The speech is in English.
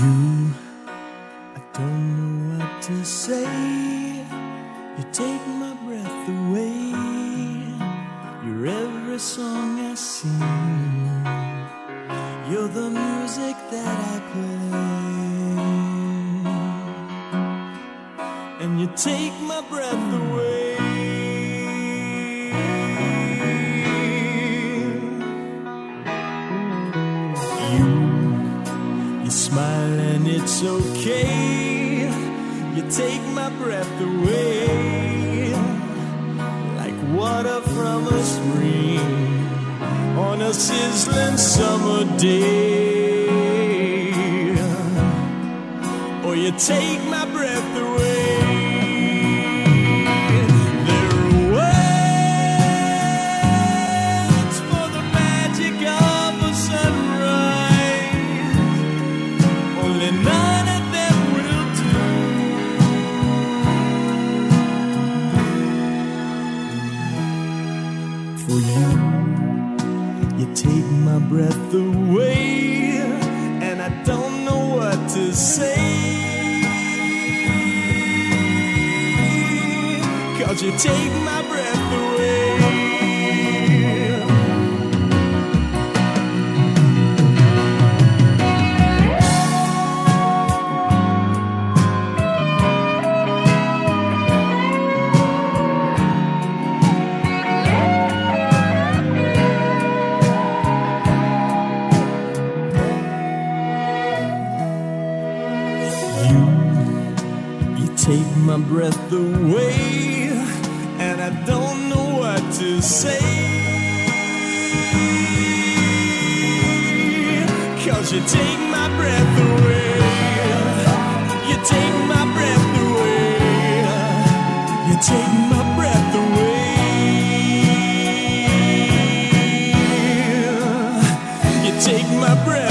you, I don't know what to say. You take my breath away. You're every song I sing. You're the music that I play. And you take my breath away. Smile and it's okay. You take my breath away. Like water from a spring on a sizzling summer day. Or you take my For you, you take my breath away, and I don't know what to say. Cause you take my take my breath away, and I don't know what to say. Cause you take my breath away. You take my breath away. You take my breath away. You take my breath